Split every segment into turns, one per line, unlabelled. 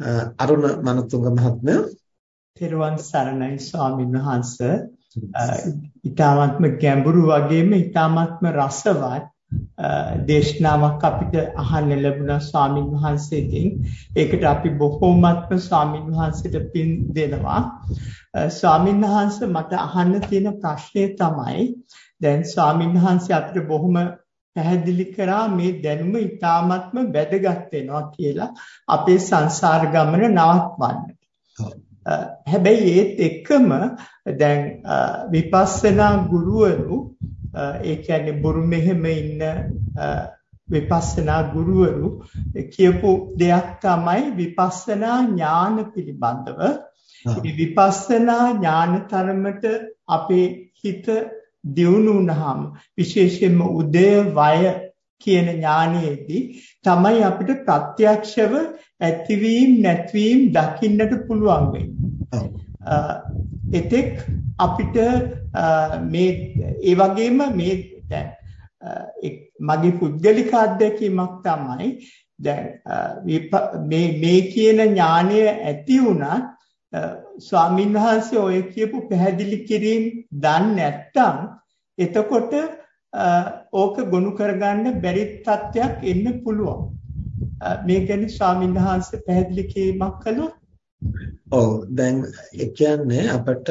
අරුණ මනතුංග මහත්මයා.
තෙරුවන් සරණයි ස්වාමීන් වහන්ස. ඊ타ත්ම ගැඹුරු වගේම ඊ타ත්ම රසවත් දේශනාවක් අපිට අහන්න ලැබුණා ස්වාමීන් වහන්සේගෙන්. ඒකට අපි බොහෝමත්ම ස්වාමීන් වහන්සේට පින් දෙනවා. ස්වාමීන් වහන්සේ මට අහන්න තියෙන ප්‍රශ්නේ තමයි දැන් ස්වාමීන් වහන්සේ අපිට බොහොම පැහැදිලි කරා මේ දැනුම ඊ타ත්ම වැදගත් වෙනවා කියලා අපේ සංසාර ගමන නවත්වන්න. හැබැයි ඒත් එක්කම දැන් විපස්සනා ගුරුවරු ඒ කියන්නේ බුරුමෙහෙම ඉන්න විපස්සනා ගුරුවරු කියපු දෙයක් තමයි විපස්සනා ඥාන පිළිබඳව. විපස්සනා ඥාන තරමට අපේ හිත දියුණු වුණාම විශේෂයෙන්ම උදය වය කියන ඥානයේදී තමයි අපිට ප්‍රත්‍යක්ෂව ඇතිවීම නැතිවීම දකින්නට පුළුවන් වෙන්නේ. එතෙක් අපිට මේ ඒ වගේම මේ දැන් මගේ පුද්ගලික අත්දැකීමක් තමයි දැන් මේ මේ කියන ඥානය ඇති වුණත් ස්වාමින් වහන්සේ ඔය කියපු පැහැදිලි කිරීම දන්නේ නැත්නම් එතකොට ඕක ගොනු කරගන්න බැරි තත්ත්වයක් එන්න පුළුවන්. මේ ගැන ස්වාමින් වහන්සේ පැහැදිලි කිරීමක් කළොත්
ඔව් දැන් ඒ කියන්නේ අපිට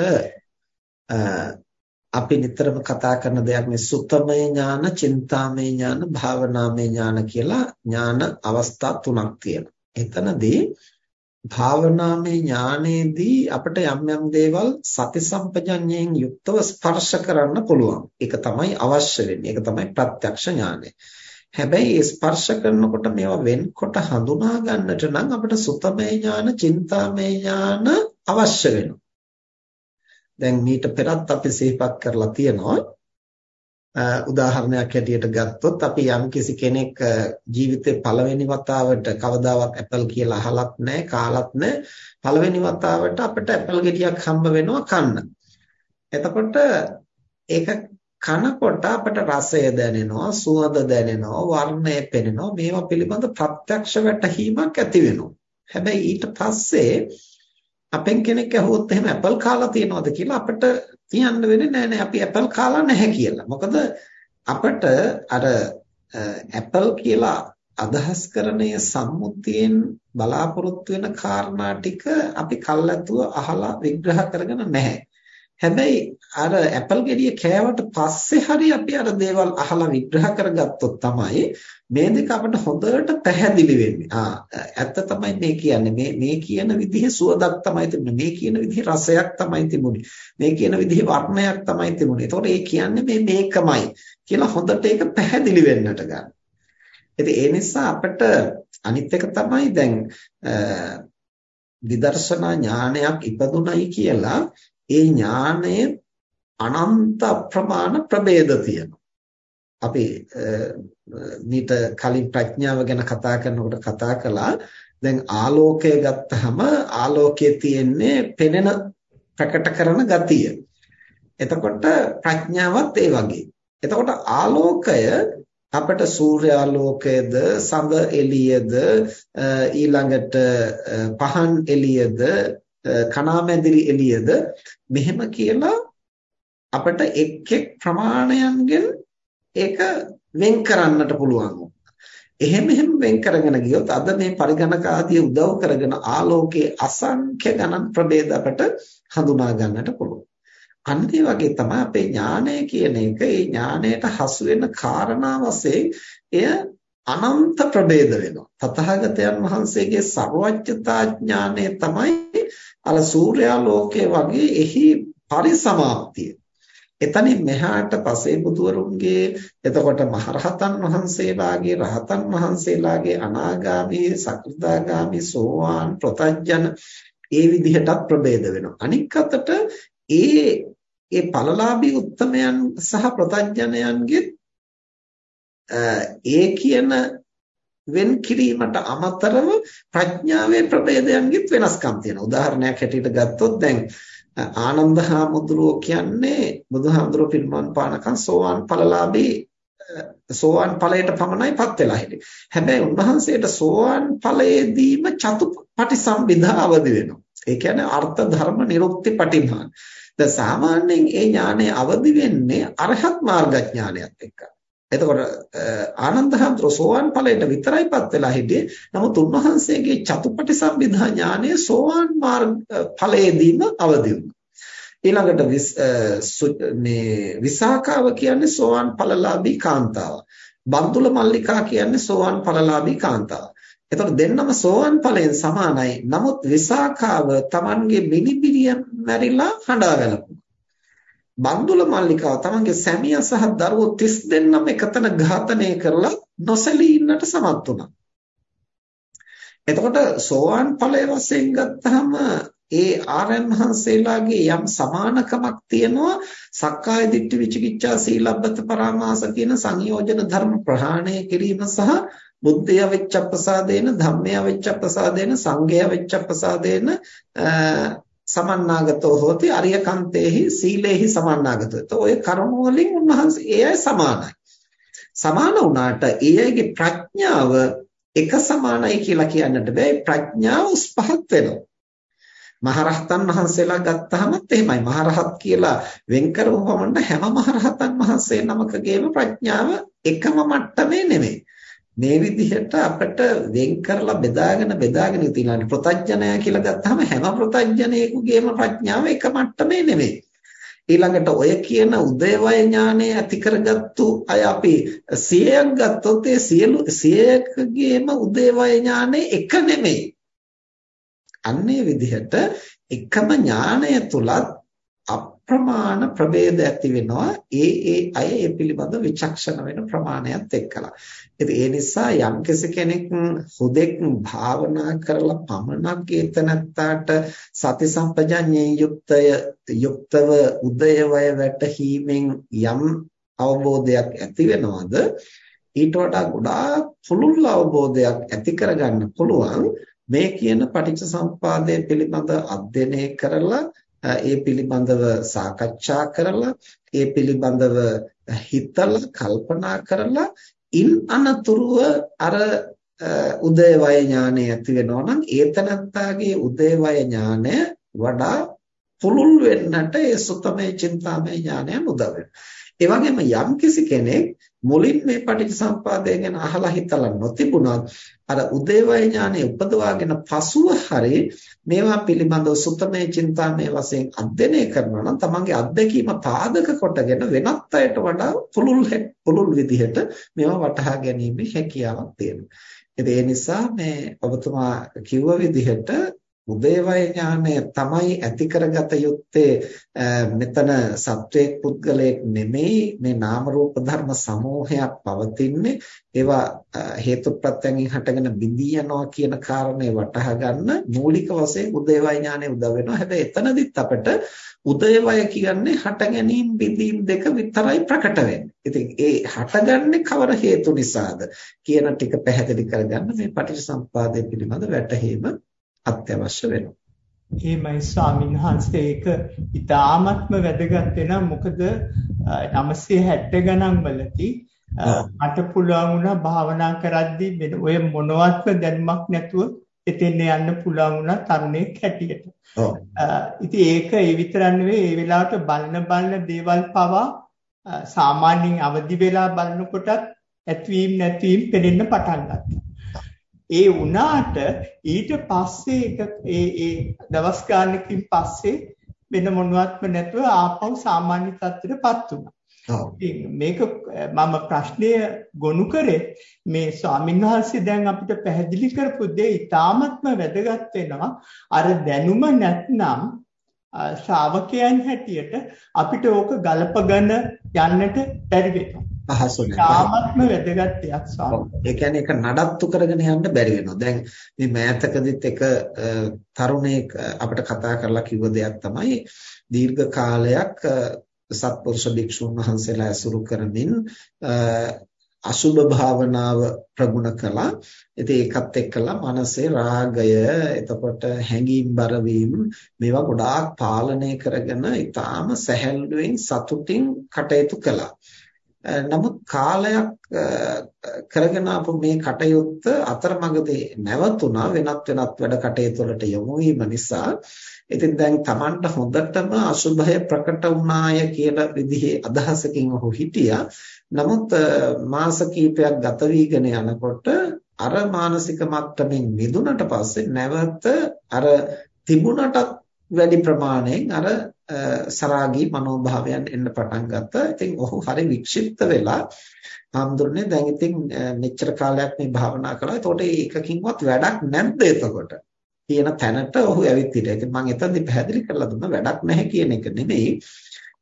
අපි නිතරම කතා කරන දෙයක් මේ සුත්තමය ඥාන, චින්තාමය ඥාන, භාවනාමය ඥාන කියලා ඥාන අවස්ථා තුනක් තියෙනවා. එතනදී භාවනාමය ඥානයේදී අපිට යම් යම් දේවල් සති සම්පජඤ්ඤයෙන් යුක්තව ස්පර්ශ කරන්න පුළුවන්. ඒක තමයි අවශ්‍ය වෙන්නේ. ඒක තමයි ප්‍රත්‍යක්ෂ ඥානය. හැබැයි ස්පර්ශ කරනකොට මේවා වෙන්කොට හඳුනා ගන්නට නම් අපිට සුතමේ ඥාන, චින්තාමේ ඥාන අවශ්‍ය වෙනවා. දැන් මීට පෙරත් අපි සිහිපත් කරලා තියෙනවා උදාහරණයක් හැටියට ගත්තොත් අපි යම්කිසි කෙනෙක් ජීවිතේ පළවෙනි වතාවට කවදාවත් ඇපල් කියලා අහලත් නැහැ කාලත් නැහැ පළවෙනි වතාවට අපිට ඇපල් ගෙඩියක් හම්බ වෙනවා කන්න. එතකොට ඒක කනකොට අපට රසය දැනෙනවා සුවඳ දැනෙනවා වර්ණය පෙනෙනවා මේවා පිළිබඳ ප්‍රත්‍යක්ෂ වැටහීමක් ඇති වෙනවා. හැබැයි ඊට පස්සේ අපෙන් කෙනෙක් අහුවොත් එහෙම ඇපල් කාලා තියනවද කියලා අපිට කියන්න වෙන්නේ නෑ නෑ අපි ඇපල් කාලා නැහැ කියලා. මොකද අපිට අර ඇපල් කියලා අදහස් කරන්නේ සම්මුතියෙන් බලාපොරොත්තු වෙන කාරණා ටික අපි කල්ැතුව අහලා විග්‍රහ කරගෙන නැහැ. හැබැයි අර ඇපල් ගෙඩිය කෑවට පස්සේ හරි අපි අර දේවල් අහලා විග්‍රහ කරගත්තොත් තමයි මේ දෙක අපිට හොඳට පැහැදිලි වෙන්නේ. ආ ඇත්ත තමයි මේ කියන්නේ. මේ මේ කියන විදිහේ සුවඳක් තමයි තිබුණේ. මේ කියන විදිහේ රසයක් තමයි තිබුණේ. මේ කියන විදිහේ වර්ණයක් තමයි තිබුණේ. ඒතකොට ඒ කියන්නේ මේ මේකමයි කියලා හොඳට ඒක පැහැදිලි වෙන්නට ගන්න. ඉතින් ඒ නිසා අපිට අනිත් එක තමයි දැන් විදර්ශනා ඥානයක් ඉපදුණයි කියලා ඒ ඥානයේ අනන්ත ප්‍රමාණ ප්‍රභේද තියෙනවා. අපි මීට කලින් ප්‍රඥාව ගැන කතා කරනකොට කතා කළා දැන් ආලෝකය ගත්තහම ආලෝකයේ තියෙන්නේ පෙනෙන ප්‍රකට කරන ගතිය. එතකොට ප්‍රඥාවත් ඒ වගේ. එතකොට ආලෝකය අපට සූර්යාලෝකයද සඳ එළියද ඊළඟට පහන් එළියද කණාමැදිරි එළියද මෙහෙම කියලා අපිට එක් එක් ප්‍රමාණයන්ගෙන් ඒක වෙන් කරන්නට පුළුවන්. එහෙම එහෙම වෙන් කරගෙන ගියොත් අද මේ පරිගණක ආදී උදව් කරගෙන ආලෝකයේ අසංඛ්‍ය ගණන් ප්‍රභේද අපට හඳුනා ගන්නට පුළුවන්. අන්න ඒ වගේ තමයි අපේ ඥානය කියන එක ඒ ඥානයට හසු වෙන කාරණා වශයෙන් එය අනන්ත ප්‍රභේද වෙනවා. තථාගතයන් වහන්සේගේ සර්වඥතා ඥානය තමයි අර සූර්යාලෝකයේ වගේ එහි පරිසමාප්තිය. එතනින් මෙහාට පසේ බුදුවරුන්ගේ එතකොට මහරහතන් වහන්සේලාගේ රහතන් වහන්සේලාගේ අනාගාමී සකෘදාගාමී සෝවාන් ප්‍රතඥ ඒ විදිහටත් ප්‍රභේද වෙනවා. අනික් අතට ඒ ඒ ඵලලාභී උත්තමයන් සහ ප්‍රතඥයන්ගේ ඒ කියන වෙන් කිරීමට අමතරව ප්‍රඥාවේ ප්‍රභේදයන්ගෙත් වෙනස්කම් තියෙනවා. උදාහරණයක් හැටියට ගත්තොත් දැන් ආනන්ද හාමුදුරුවෝ කියන්නේ බුදුහාමුදුරුවෝ පිරිනමන පානකම් සෝවාන් ඵලලාභී සෝවාන් ඵලයට පමණයිපත් වෙලා හිටියේ. හැබැයි උන්වහන්සේට සෝවාන් ඵලයේදීම චතුපටිසම්භිදා අවදි වෙනවා. ඒ කියන්නේ අර්ථ ධර්ම නිරුක්ති පටිභාන. දැන් සාමාන්‍යයෙන් ඒ ඥානය අවදි වෙන්නේ අරහත් මාර්ගඥානයත් එක්ක. එතකොට ආනන්ද හැඳුර සෝවාන් ඵලයට විතරයිපත් වෙලා හිටියේ. නමුත් උන්වහන්සේගේ චතුපටිසම්භිදා ඥානය සෝවාන් මාර්ග ඵලයේදීම අවදි වුණා. ඊළඟට මේ විසාකාව කියන්නේ සෝවාන් ඵලලාභී කාන්තාව. බන්දුල මල්ලිකා කියන්නේ සෝවාන් ඵලලාභී කාන්තාව. එතකොට දෙන්නම සෝවාන් ඵලයෙන් සමානයි. නමුත් විසාකාව Tamanගේ මිනිබිරිය මැරිලා හඬා වැළපුවා. බන්දුල මල්ලිකාව Tamanගේ සැමියා සහ දරුවෝ 30 දෙන්නම එකතන ඝාතනය කරලා නොසැලී ඉන්නට සමත් වුණා. එතකොට සෝවාන් ඵලයේ වශයෙන් ගත්තාම ඒ ආරයන් වහන්සේලාගේ යම් සමානකමක් තියෙනවා සක්කාය දිට්ඨි විචිකිච්ඡා සීලබ්බත පරාමාස කියන සංයෝජන ධර්ම ප්‍රහාණය කිරීම සහ බුද්ධය වෙච්චප්පසාදේන ධම්මය වෙච්චප්පසාදේන සංඝය වෙච්චප්පසාදේන සමන්නාගතෝ හෝති අරියකන්තේහි සීලේහි සමන්නාගතෝ. તો ඔය කරුණ වලින් උන්වහන්සේ ඒ අය සමානයි. සමාන වුණාට ඒ අයගේ ප්‍රඥාව එක සමානයි කියලා කියන්නට බෑ. ප්‍රඥාව උස් පහත් වෙනවා. මහරහතන් වහන්සේලා ගත්තහමත් එහෙමයි. මහරහත් කියලා වෙන් කරපු පමණ හැම මහරහතන් වහන්සේ නමකගේම ප්‍රඥාව එකම මට්ටමේ නෙමෙයි. මේ විදිහට අපිට වෙන් කරලා බෙදාගෙන බෙදාගෙන තියෙනවා. ප්‍රත්‍යඥය කියලා ගත්තාම හැම ප්‍රත්‍යඥයෙකුගේම ප්‍රඥාව එක මට්ටමේ නෙමෙයි. ඊළඟට ඔය කියන උදේවය ඥානය ඇති කරගත්තු අය අපි 100ක් ගත්තොත් ඒ සියලු 100කගේම උදේවය ඥානය එක නෙමෙයි. අන්නේ විදිහට එකම ඥානය තුලත් අප්‍රමාණ ප්‍රභේද ඇති වෙනවා ඒ ඒ අය ඒ පිළිබඳ විචක්ෂණ වෙන ප්‍රමාණයත් එක්කලා. ඉතින් ඒ නිසා යම් කෙනෙක් හුදෙක් භාවනා කරලා පමණක් ඒතනත්තාට සති සම්පජඤ්ඤේ යුක්තය යුක්තව උදයවය වැටහීමෙන් යම් අවබෝධයක් ඇති වෙනවද ඊට වඩා ගොඩාක් පුළුල් අවබෝධයක් ඇති කරගන්න පුළුවන් මේ කියන පටිච්ච සම්පාදය පිළිබඳ අධ්‍යයනය කරලා ඒ පිළිබඳව සාකච්ඡා කරලා ඒ පිළිබඳව හිතලා කල්පනා කරලා ඉන් අනතුරුව අර උදේවය ඥානය ඇති වෙනවා නම් ඒතනත්තාගේ උදේවය ඥානය වඩා පුළුල් වෙන්නට ඒ සුතමේ චින්තාමේ ඥානය උදව් වෙනවා. ඒ වගේම යම්කිසි කෙනෙක් මුලින් මේ පටිච්චසම්පාදය ගැන අහලා හිතලා නොතිබුණත් අර උදේවය ඥානෙ උපදවාගෙන පසුව හරි මේවා පිළිබඳව සුතමේ චින්තාමේ වශයෙන් අධ්‍යයනය කරනවා නම් තමන්ගේ අත්දැකීම පාදක කොටගෙන වෙනත් අයට වඩා පුළුල් පුළුල් විදිහට මේවා වටහා ගැනීම හැකියාවක් තියෙනවා. ඒ නිසා මේ ඔබතුමා කිව්ව විදිහට උදේවය ඥානය තමයි ඇති කරගත යුත්තේ මෙතන සත්වයක් පුද්ගලයෙක් නෙමෙයි මේ නාම රූප ධර්ම සමූහයක් පවතින්නේ ඒවා හේතුප්‍රත්‍යයෙන් හටගෙන බිඳී යනවා කියන කාරණේ වටහා ගන්න මූලික වශයෙන් උදේවය ඥානය උදව් වෙනවා හැබැයි එතනදිත් අපිට උදේවය කියන්නේ හට ගැනීම බිඳීම් දෙක විතරයි ප්‍රකට වෙන්නේ. ඉතින් ඒ හටගන්නේ කවර හේතු නිසාද කියන ටික පැහැදිලි කරගන්න මේ පටිච්චසමුප්පාදය පිළිබඳ වැටහීම අත්‍යවශ්‍ය වෙනවා.
එහෙමයි ස්වාමීන් වහන්සේ ඒක ඉතාමත්ම වැදගත් වෙනවා මොකද 960 ගණන් වලදී මට පුළුවන් වුණා භාවනා කරද්දී ඔය මොනවත්ම දැනුමක් නැතුව එතෙන් යන්න පුළුවන් වුණා තරුණයෙක් හැටියට. ඔව්. ඉතින් ඒක ඒ විතරක් නෙවෙයි ඒ වෙලාවට බලන බලන දේවල් පවා සාමාන්‍යයෙන් අවදි වෙලා බලනකොටත් ඇතවීම නැතිවීම පෙනෙන්න පටන් ගත්තා. ඒ වුණාට ඊට පස්සේ ඒ ඒ දවස් ගානකින් පස්සේ වෙන මොනවත්ම නැතුව ආපහු සාමාන්‍ය තත්ත්වයටපත් වුණා. මේක මම ප්‍රශ්නය ගොනු කරේ මේ ස්වාමින්වහන්සේ දැන් අපිට පැහැදිලි කරපු දේ ඉතාමත්ම වැදගත් වෙනවා. අර දැනුම නැත්නම් ශ්‍රාවකයන් හැටියට අපිට ඕක ගලපගෙන යන්නට බැරි වෙනවා.
පහසු නැහැ.
තාමත්ම වැදගත් දෙයක් ස්වාමී.
ඒ කියන්නේ ඒක නඩත්තු කරගෙන යන්න බැරි වෙනවා. දැන් මේ මෑතකදිත් එක තරුණයෙක් අපිට කතා කරලා කිව්ව දෙයක් තමයි දීර්ඝ කාලයක් සත්පුරුෂ භික්ෂුන් වහන්සේලා ඇසුරු කරමින් අසුභ භාවනාව ප්‍රගුණ කළා. ඉතින් ඒකත් එක්කලා මනසේ රාගය, එතකොට හැඟීම් බර මේවා ගොඩාක් පාලනය කරගෙන ඊටාම සැහැල්ලුවෙන් සතුටින් කටයුතු කළා. නමුත් කාලයක් කරගෙන ආපු මේ කටයුත්ත අතරමඟදී නැවතුණා වෙනත් වෙනත් වැඩ කටයුතු වලට යොමු වීම නිසා ඉතින් දැන් Tamanට හොඳටම අසුභය ප්‍රකට වුණාය කියලා විදිහේ අදහසකින් ඔහු හිටියා. නමුත් මාස කිහිපයක් ගත වීගෙන යනකොට අර මානසික මට්ටමින් මිදුණට පස්සේ නැවත අර තිබුණටත් වැඩි ප්‍රමාණයෙන් අර සරාගී මනෝභාවයන් එන්න පටන් ගත්තා. ඉතින් ඔහු හරි වික්ෂිප්ත වෙලා හාමුදුරනේ දැන් ඉතින් මෙච්චර කාලයක් මේ භාවනා කළා. එතකොට ඒකකින්වත් වැඩක් නැද්ද එතකොට? කියන තැනට ඔහු ඇවිත් හිටියා. ඉතින් මම එතනදි පැහැදිලි කරලා දුන්නා වැඩක් නැහැ කියන එක නෙමෙයි.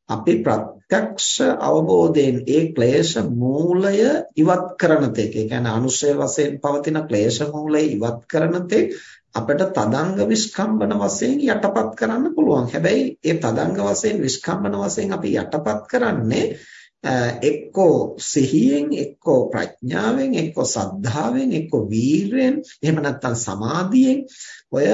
අපි ප්‍රත්‍යක්ෂ අවබෝධයෙන් ඒ ක්ලේශ මූලය ඉවත් කරන තෙක් ඒ කියන්නේ අනුශය වශයෙන් පවතින ක්ලේශ මූලය ඉවත් කරන තෙක් අපිට තදංග විස්කම්බන වශයෙන් යටපත් කරන්න පුළුවන්. හැබැයි ඒ තදංග වශයෙන් විස්කම්බන වශයෙන් අපි යටපත් කරන්නේ එක්කෝ සිහියෙන් එක්කෝ ප්‍රඥාවෙන් එක්කෝ සද්ධාවෙන් එක්කෝ වීරයෙන් එහෙම නැත්නම් සමාධියෙන් ඔය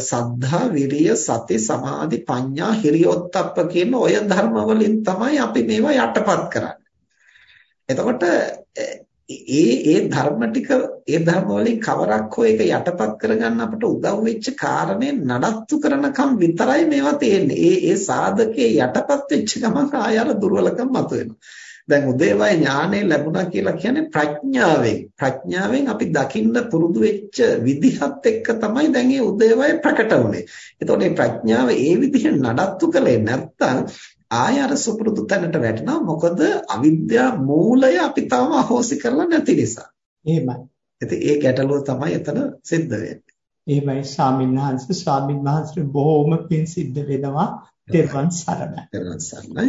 සද්ධා විරිය සති සමාධි ප්‍රඥා හිරියොත්ප්ප කියන ඔය ධර්ම වලින් තමයි අපි මේවා යටපත් කරන්නේ. එතකොට ඒ ඒ ධර්ම ටික ඒ ධර්ම වලින් කවරක් හෝ ඒක යටපත් කරගන්න අපට උදව් වෙච්ච කාරණේ නඩත්තු කරනකම් විතරයි මේවා තියෙන්නේ. ඒ ඒ සාධකේ යටපත් වෙච්ච ගමන් ආය අර දුර්වලකම් මතුවෙනවා. දැන් උදේවය ඥානෙ ලැබුණා කියලා කියන්නේ ප්‍රඥාවෙන්. ප්‍රඥාවෙන් අපි දකින්න පුරුදු වෙච්ච විදිහත් එක්ක තමයි දැන් මේ උදේවය ප්‍රකට වුනේ. එතකොට මේ ප්‍රඥාව ඒ විදිහෙන් නඩත්තු කළේ නැත්නම් ආය අර සුපුරුදු තැනට වැටෙනවා මොකද අවිද්‍යා මූලය අපි තාම අහෝසි කරලා නැති නිසා.
එහෙමයි.
ඉතින් ඒ ගැටලුව තමයි එතන සිද්ධ වෙන්නේ.
එහෙමයි ස්වාමීන් වහන්සේ ස්වාමීන් වහන්සේ බොහෝම පින් සිද්ධ වෙනවා. තෙරුවන් සරණයි.
තෙරුවන් සරණයි.